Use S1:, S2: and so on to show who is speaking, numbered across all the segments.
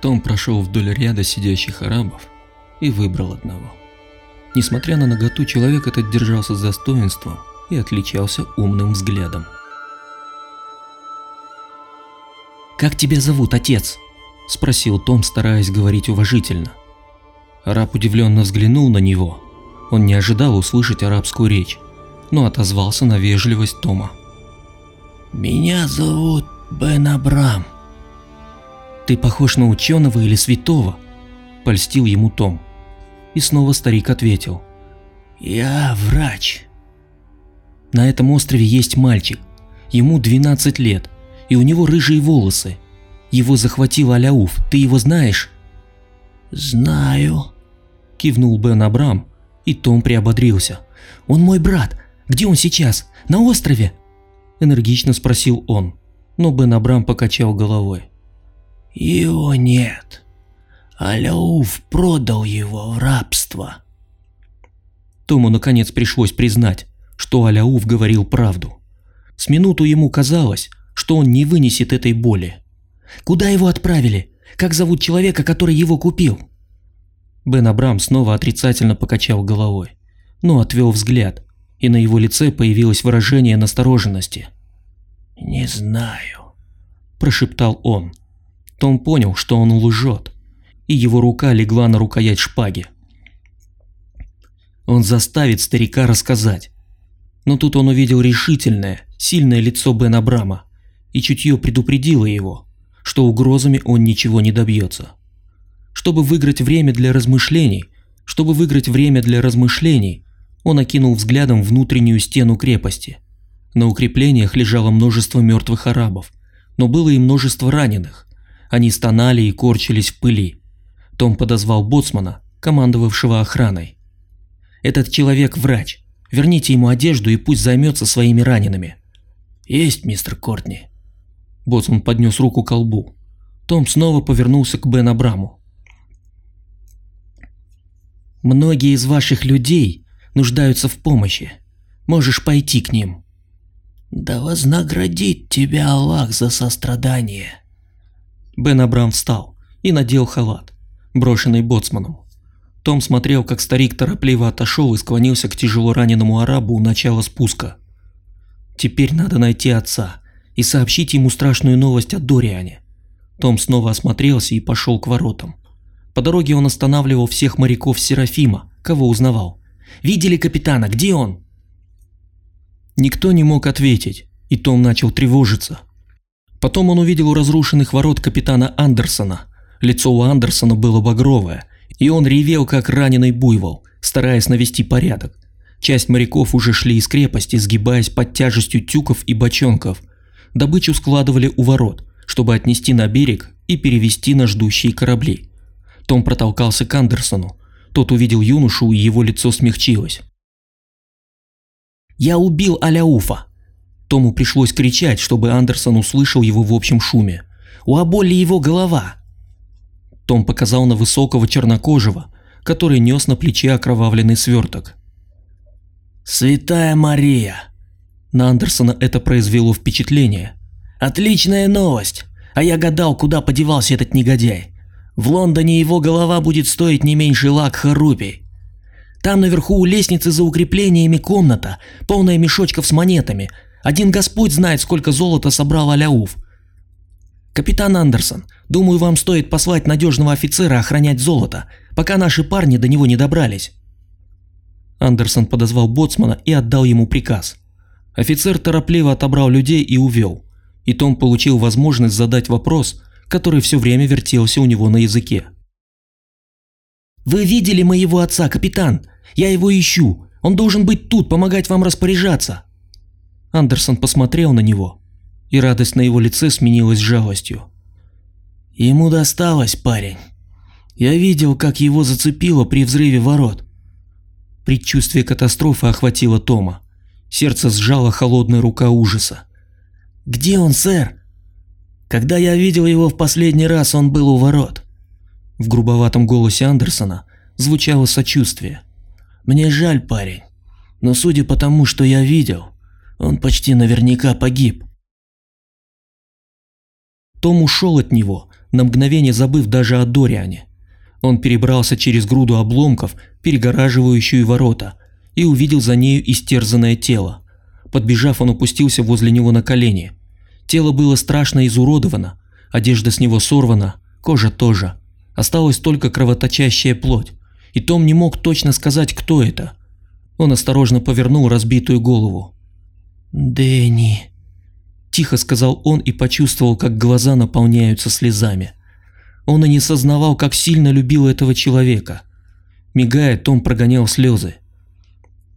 S1: Том прошел вдоль ряда сидящих арабов и выбрал одного. Несмотря на наготу, человек этот держался с достоинством и отличался умным взглядом.
S2: «Как тебя зовут, отец?» – спросил Том, стараясь говорить уважительно.
S1: Араб удивленно взглянул на него. Он не ожидал услышать арабскую речь, но отозвался на вежливость Тома.
S3: «Меня зовут Бен Абрам».
S2: «Ты похож на ученого или святого?» – польстил ему Том. И снова старик ответил.
S3: «Я врач».
S2: «На этом острове есть мальчик. Ему 12 лет, и у него рыжие волосы. Его захватил Аляуф, ты его знаешь?»
S3: «Знаю», –
S2: кивнул Бен Абрам, и Том приободрился. «Он мой брат. Где он сейчас? На острове?» Энергично спросил он, но Бен Абрам покачал головой.
S3: «Его нет. Аляуф продал его в рабство».
S2: Тому наконец пришлось признать, что Аляуф говорил правду. С минуту ему казалось, что он не вынесет этой боли. «Куда его отправили? Как зовут человека, который его купил?» Бен Абрам снова отрицательно покачал головой, но отвел взгляд, и на его лице появилось выражение настороженности.
S3: «Не знаю», –
S2: прошептал он. Том понял, что он лжет, и его рука легла на рукоять шпаги. Он заставит старика рассказать. Но тут он увидел решительное, сильное лицо Бен Абрама, и чутье предупредило его, что угрозами он ничего не добьется. Чтобы выиграть время для размышлений, чтобы выиграть время для размышлений, он окинул взглядом внутреннюю стену крепости. На укреплениях лежало множество мертвых арабов, но было и множество раненых. Они стонали и корчились в пыли. Том подозвал боцмана, командовавшего охраной. «Этот человек врач. Верните ему одежду и пусть займется своими ранеными».
S3: «Есть, мистер Кортни».
S2: Боцман поднес руку к колбу. Том снова повернулся к Бен Абраму. «Многие из ваших людей нуждаются в помощи. Можешь пойти к ним».
S3: «Да вознаградит тебя Аллах за сострадание».
S2: Бен Абрам встал и надел халат, брошенный боцманом. Том смотрел, как старик торопливо отошел и склонился к тяжело раненому арабу у начала спуска. Теперь надо найти отца и сообщить ему страшную новость о Дориане. Том снова осмотрелся и пошел к воротам. По дороге он останавливал всех моряков Серафима, кого узнавал. Видели капитана? Где он?» Никто не мог ответить, и Том начал тревожиться. Потом он увидел у разрушенных ворот капитана Андерсона. Лицо у Андерсона было багровое, и он ревел, как раненый буйвол, стараясь навести порядок. Часть моряков уже шли из крепости, сгибаясь под тяжестью тюков и бочонков. Добычу складывали у ворот, чтобы отнести на берег и перевести на ждущие корабли. Том протолкался к Андерсону, тот увидел юношу, и его лицо смягчилось. «Я убил Аляуфа!» Тому пришлось кричать, чтобы Андерсон услышал его в общем шуме. «У Аболли его голова!» Том показал на высокого чернокожего, который нес на плече окровавленный сверток.
S3: «Святая Мария!»
S2: На Андерсона это произвело впечатление.
S3: «Отличная новость! А я гадал, куда подевался этот негодяй. В Лондоне его голова будет стоить не меньше лакха рупий. Там наверху у лестницы за укреплениями комната, полная мешочков с монетами. Один Господь знает, сколько золота собрал Аляуф. Капитан Андерсон, думаю, вам стоит послать надежного офицера охранять золото, пока наши парни до него не добрались.
S2: Андерсон подозвал боцмана и отдал ему приказ. Офицер торопливо отобрал людей и увел, и Том получил возможность задать вопрос, который все время вертелся у него на языке.
S3: «Вы видели моего отца, капитан? Я его ищу. Он должен быть тут, помогать вам распоряжаться».
S2: Андерсон посмотрел на него, и радость на его лице сменилась жалостью.
S3: «Ему досталось, парень. Я видел, как его зацепило при взрыве ворот».
S2: Предчувствие катастрофы охватило Тома. Сердце сжало холодная рука ужаса.
S3: «Где он, сэр?» Когда я видел его в последний раз, он был у ворот.
S2: В грубоватом голосе Андерсона звучало сочувствие.
S3: Мне жаль, парень, но судя по тому, что я видел, он почти наверняка погиб.
S2: Том ушел от него, на мгновение забыв даже о Дориане. Он перебрался через груду обломков, перегораживающую ворота, и увидел за нею истерзанное тело. Подбежав, он опустился возле него на колени. Тело было страшно изуродовано, одежда с него сорвана, кожа тоже. Осталась только кровоточащая плоть, и Том не мог точно сказать, кто это. Он осторожно повернул разбитую голову.
S3: «Дэнни», – тихо сказал он и почувствовал, как глаза наполняются слезами. Он и не сознавал, как сильно любил этого человека. Мигая, Том прогонял слезы.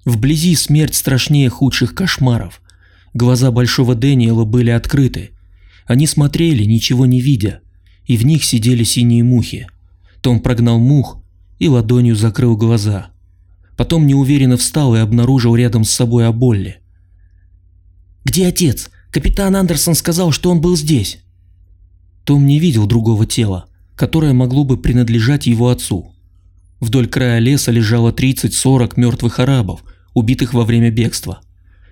S3: Вблизи смерть страшнее худших кошмаров. Глаза большого Дэниела были открыты. Они смотрели, ничего не видя, и в них сидели синие мухи. Том прогнал мух и ладонью закрыл глаза. Потом неуверенно встал и обнаружил рядом с собой Аболли. «Где отец? Капитан Андерсон сказал, что он был здесь». Том не видел другого тела, которое могло бы принадлежать его отцу. Вдоль края леса лежало 30-40 мертвых арабов, убитых во время бегства.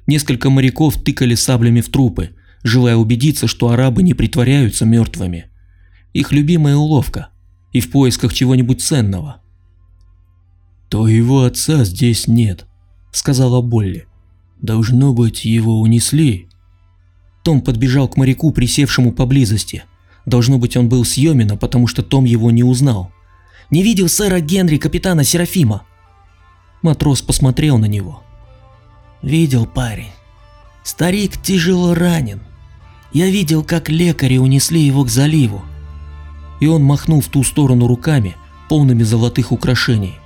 S3: Несколько моряков тыкали саблями в трупы, желая убедиться, что арабы не притворяются мертвыми. Их любимая уловка. И в поисках чего-нибудь ценного.
S1: «То его отца здесь нет», — сказала Болли. «Должно быть, его унесли».
S3: Том подбежал к моряку, присевшему поблизости. Должно быть, он был с Йомина, потому что Том его не узнал. «Не видел сэра Генри, капитана Серафима?» Матрос посмотрел на него. «Видел, парень. Старик тяжело ранен. Я видел, как лекари унесли его к заливу». И он махнул в ту сторону руками, полными золотых украшений.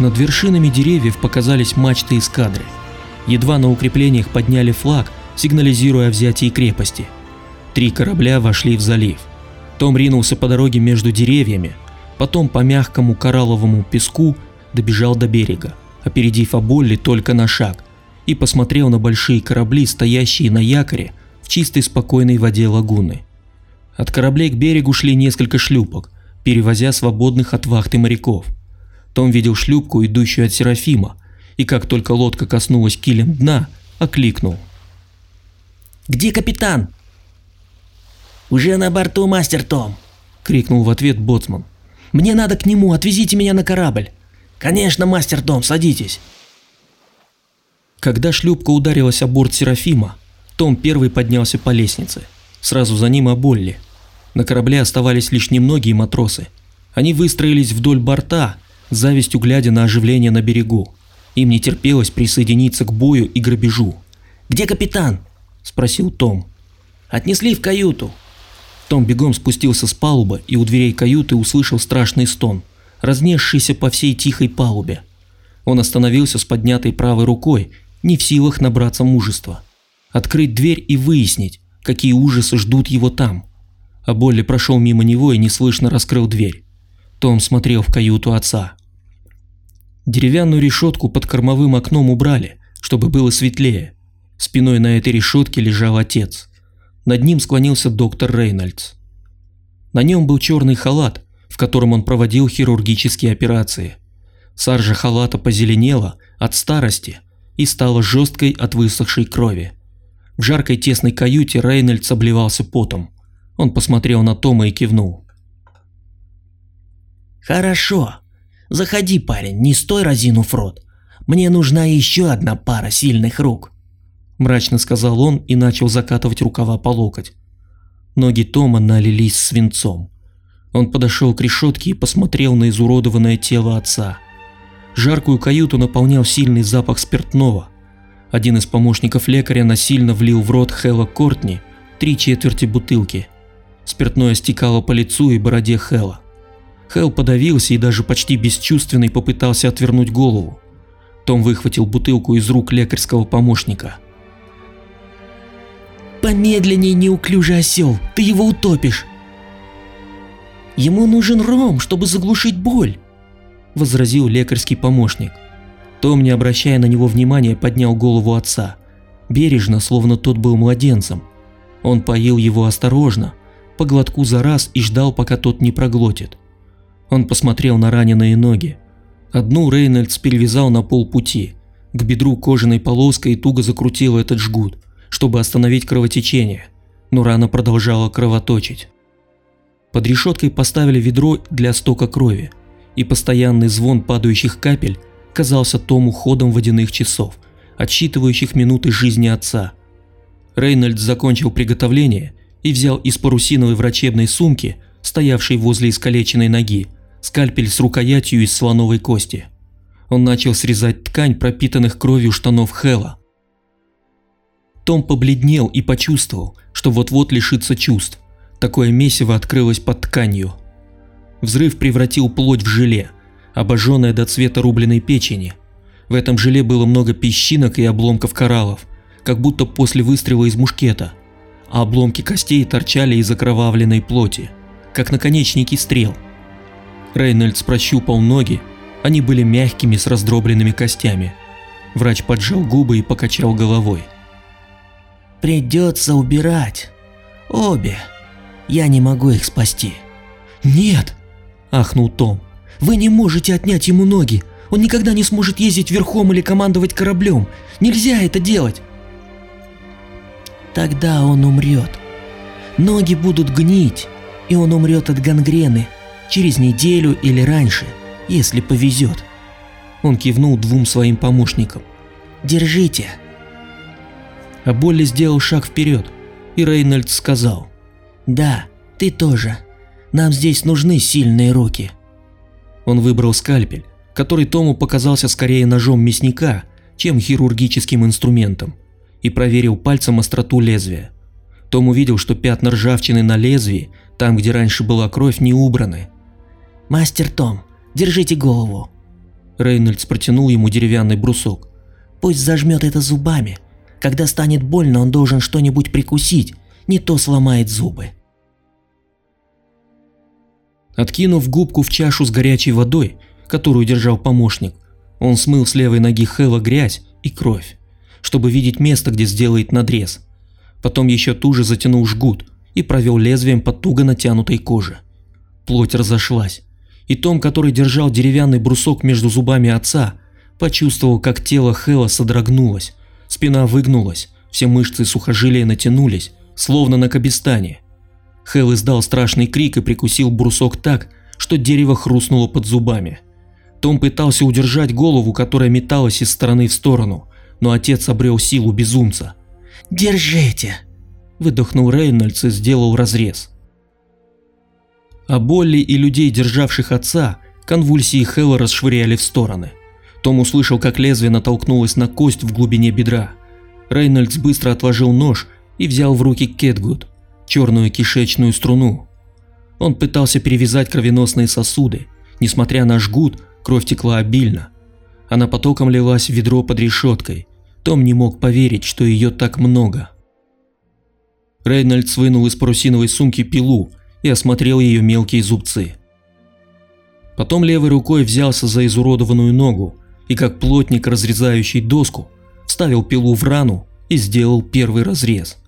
S3: Над вершинами деревьев показались мачты эскадры. Едва на укреплениях подняли флаг, сигнализируя о взятии крепости. Три корабля вошли в залив. Том ринулся по дороге между деревьями, потом по мягкому коралловому песку добежал до берега, опередив Аболли только на шаг, и посмотрел на большие корабли, стоящие на якоре в чистой спокойной воде лагуны. От кораблей к берегу шли несколько шлюпок, перевозя свободных от вахты моряков – том видел шлюпку, идущую от Серафима, и как только лодка коснулась килем дна, окликнул. «Где капитан?» «Уже на борту, мастер Том!» — крикнул в ответ боцман. «Мне надо к нему, отвезите меня на корабль!» «Конечно, мастер Том, садитесь!» Когда шлюпка ударилась о борт Серафима, том первый поднялся по лестнице. Сразу за ним Аболли. На корабле оставались лишь немногие матросы. Они выстроились вдоль борта завистью глядя на оживление на берегу. Им не терпелось присоединиться к бою и грабежу. «Где капитан?» – спросил Том. «Отнесли в каюту». Том бегом спустился с палубы и у дверей каюты услышал страшный стон, разнесшийся по всей тихой палубе. Он остановился с поднятой правой рукой, не в силах набраться мужества. Открыть дверь и выяснить, какие ужасы ждут его там. А Болли прошел мимо него и неслышно раскрыл дверь. Том смотрел в каюту отца. Деревянную решетку под кормовым окном убрали, чтобы было светлее. Спиной на этой решетке лежал отец. Над ним склонился доктор Рейнольдс. На нем был черный халат, в котором он проводил хирургические операции. Саржа халата позеленела от старости и стала жесткой от высохшей крови. В жаркой тесной каюте Рейнольдс обливался потом. Он посмотрел на Тома и кивнул. «Хорошо», Заходи, парень, не стой разинув рот. Мне нужна еще одна пара сильных рук. Мрачно сказал он и начал закатывать рукава по локоть. Ноги Тома налились свинцом. Он подошел к решетке и посмотрел на изуродованное тело отца. Жаркую каюту наполнял сильный запах спиртного. Один из помощников лекаря насильно влил в рот Хэлла Кортни три четверти бутылки. Спиртное стекало по лицу и бороде Хэлла. Хэл подавился и даже почти бесчувственный попытался отвернуть голову. Том выхватил бутылку из рук лекарского помощника. «Помедленней, неуклюжий осел, ты его утопишь!» «Ему нужен ром, чтобы заглушить боль», – возразил лекарский помощник. Том, не обращая на него внимания, поднял голову отца. Бережно, словно тот был младенцем. Он поил его осторожно, по глотку за раз и ждал, пока тот не проглотит. Он посмотрел на раненые ноги. Одну Рейнольдс перевязал на полпути. К бедру кожаной полоской туго закрутил этот жгут,
S2: чтобы остановить кровотечение, но рана продолжала кровоточить. Под решеткой поставили ведро для стока крови, и постоянный звон падающих капель казался Тому ходом водяных часов, отсчитывающих минуты жизни отца. Рейнольдс закончил приготовление и взял из парусиновой врачебной сумки, стоявшей возле искалеченной ноги, скальпель с рукоятью из слоновой кости. Он начал срезать ткань пропитанных кровью штанов Хэла. Том побледнел и почувствовал, что вот-вот лишится чувств. Такое месиво открылось под тканью. Взрыв превратил плоть в желе, обожженное до цвета рубленой печени. В этом желе было много песчинок и обломков кораллов, как будто после выстрела из мушкета, а обломки костей торчали из окровавленной плоти, как наконечники стрел. Рейнольдс прощупал ноги, они были мягкими с раздробленными костями. Врач поджал губы и покачал головой.
S3: «Придется убирать. Обе. Я не могу их спасти».
S2: «Нет!» – ахнул Том. «Вы не можете отнять ему ноги. Он никогда не сможет ездить верхом или командовать кораблем. Нельзя это делать!»
S3: Тогда он умрет. Ноги будут гнить, и он умрет от гангрены через неделю или раньше, если повезет.
S2: Он кивнул двум своим помощникам.
S3: «Держите!»
S2: А Болли сделал шаг вперед, и Рейнольдс сказал.
S3: «Да, ты тоже. Нам здесь нужны сильные руки».
S2: Он выбрал скальпель, который Тому показался скорее ножом мясника, чем хирургическим инструментом, и проверил пальцем остроту лезвия. Том увидел, что пятна ржавчины на лезвии, там, где раньше была кровь, не убраны.
S3: «Мастер Том, держите голову».
S2: Рейнольдс протянул ему деревянный брусок.
S3: «Пусть зажмет это зубами. Когда станет больно, он должен что-нибудь прикусить, не то сломает зубы».
S2: Откинув губку в чашу с горячей водой, которую держал помощник, он смыл с левой ноги Хэла грязь и кровь, чтобы видеть место, где сделает надрез. Потом еще туже затянул жгут и провел лезвием по туго натянутой коже. Плоть разошлась, и Том, который держал деревянный брусок между зубами отца, почувствовал, как тело Хэла содрогнулось, спина выгнулась, все мышцы сухожилия натянулись, словно на кабестане. Хэл издал страшный крик и прикусил брусок так, что дерево хрустнуло под зубами. Том пытался удержать голову, которая металась из стороны в сторону, но отец обрел силу безумца.
S3: «Держите!»
S2: – выдохнул Рейнольдс и сделал разрез. А Болли и людей, державших отца, конвульсии Хэлла расшвыряли в стороны. Том услышал, как лезвие натолкнулось на кость в глубине бедра. Рейнольдс быстро отложил нож и взял в руки Кетгуд, черную кишечную струну. Он пытался перевязать кровеносные сосуды. Несмотря на жгут, кровь текла обильно. Она потоком лилась в ведро под решеткой. Том не мог поверить, что ее так много. Рейнольдс вынул из парусиновой сумки пилу и осмотрел ее мелкие зубцы. Потом левой рукой взялся за изуродованную ногу и как плотник, разрезающий доску, вставил пилу в рану и сделал первый разрез.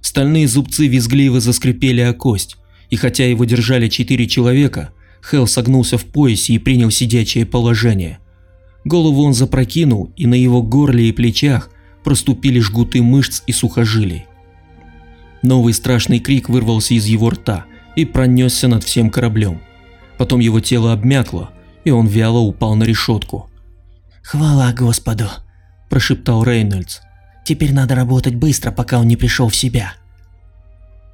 S2: Стальные зубцы визгливо заскрипели о кость, и хотя его держали четыре человека, Хелл согнулся в поясе и принял сидячее положение. Голову он запрокинул, и на его горле и плечах проступили жгуты мышц и сухожилий. Новый страшный крик вырвался из его рта и пронесся над всем кораблем. Потом его тело обмякло, и он вяло упал на решетку.
S3: «Хвала Господу!» – прошептал Рейнольдс. «Теперь надо работать быстро, пока он не пришел в себя».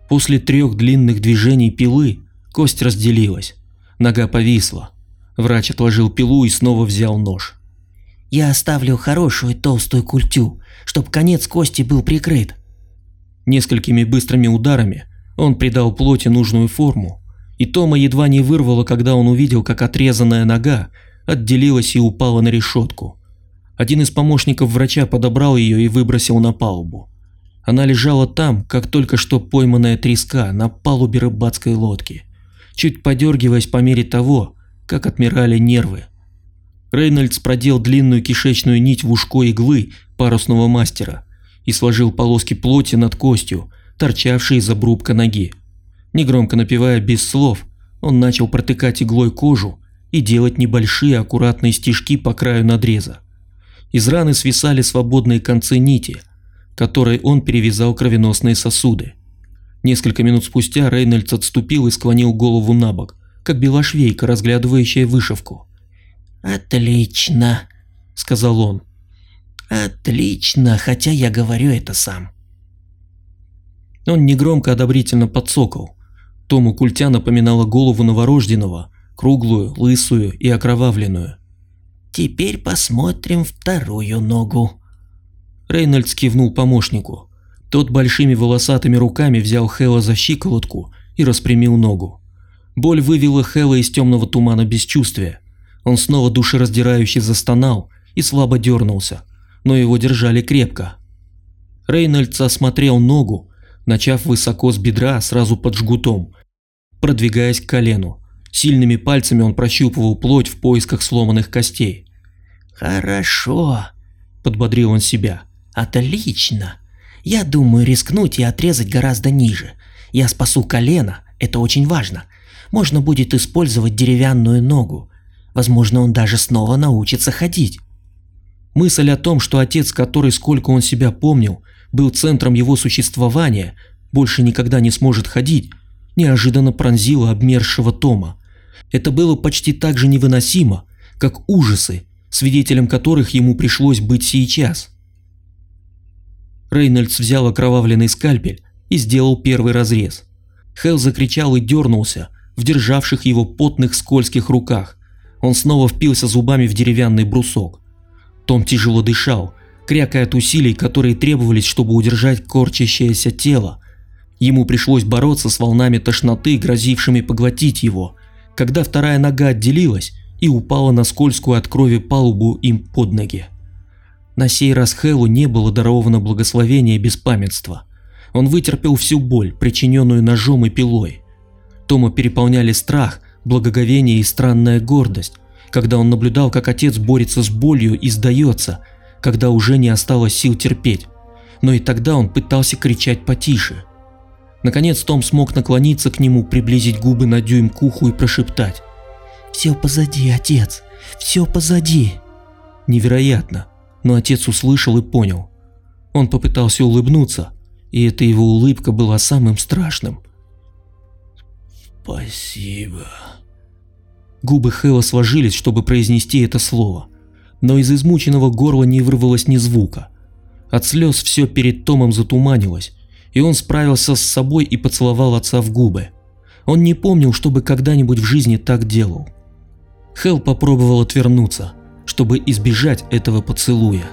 S2: После трех длинных движений пилы кость разделилась. Нога повисла. Врач отложил пилу и снова взял нож.
S3: «Я оставлю хорошую толстую культю, чтоб конец кости был прикрыт».
S2: Несколькими быстрыми ударами он придал плоти нужную форму, и Тома едва не вырвало, когда он увидел, как отрезанная нога отделилась и упала на решетку. Один из помощников врача подобрал ее и выбросил на палубу. Она лежала там, как только что пойманная треска на палубе рыбацкой лодки, чуть подергиваясь по мере того, как отмирали нервы. Рейнольдс продел длинную кишечную нить в ушко иглы парусного мастера и сложил полоски плоти над костью, торчавшей из обрубка ноги. Негромко напевая без слов, он начал протыкать иглой кожу и делать небольшие аккуратные стежки по краю надреза. Из раны свисали свободные концы нити. которой он перевязал кровеносные сосуды. Несколько минут спустя Рейнольдс отступил и склонил голову на бок, как белошвейка, разглядывающая вышивку.
S3: «Отлично», — сказал он. «Отлично, хотя я говорю это сам».
S2: Он негромко одобрительно подсокал. Тому культя напоминала голову новорожденного, круглую, лысую и окровавленную.
S3: «Теперь посмотрим вторую ногу».
S2: Рейнольдс кивнул помощнику. Тот большими волосатыми руками взял Хэла за щиколотку и распрямил ногу. Боль вывела Хэла из темного тумана бесчувствия. Он снова душераздирающе застонал и слабо дернулся, но его держали крепко. Рейнольдс осмотрел ногу, начав высоко с бедра сразу под жгутом, продвигаясь к колену. Сильными пальцами он прощупывал плоть в поисках сломанных костей.
S3: «Хорошо», – подбодрил он себя. «Отлично. Я думаю рискнуть и отрезать гораздо ниже. Я спасу колено, это очень важно. Можно будет использовать деревянную ногу. Возможно, он даже снова научится ходить».
S2: Мысль о том, что отец, который, сколько он себя помнил, был центром его существования, больше никогда не сможет ходить, неожиданно пронзила обмершего Тома. Это было почти так же невыносимо, как ужасы, свидетелем которых ему пришлось быть сейчас. Рейнольдс взял окровавленный скальпель и сделал первый разрез. Хелл закричал и дернулся в державших его потных скользких руках. Он снова впился зубами в деревянный брусок. Том тяжело дышал, крякая от усилий, которые требовались, чтобы удержать корчащееся тело. Ему пришлось бороться с волнами тошноты, грозившими поглотить его, когда вторая нога отделилась и упала на скользкую от крови палубу им под ноги. На сей раз Хэлу не было даровано благословение беспамятства. Он вытерпел всю боль, причиненную ножом и пилой. Тома переполняли страх, благоговение и странная гордость, когда он наблюдал, как отец борется с болью и сдается, когда уже не осталось сил терпеть. Но и тогда он пытался кричать потише. Наконец Том смог наклониться к нему, приблизить губы на дюйм к уху и прошептать.
S3: «Все позади, отец, все позади».
S2: Невероятно, но отец услышал и понял. Он попытался улыбнуться, и эта его улыбка была самым страшным.
S1: «Спасибо».
S2: Губы Хэла сложились, чтобы произнести это слово, но из измученного горла не вырвалось ни звука. От слез все перед Томом затуманилось, и он справился с собой и поцеловал отца в губы. Он не помнил, чтобы когда-нибудь в жизни так делал. Хелл попробовал отвернуться, чтобы избежать этого поцелуя.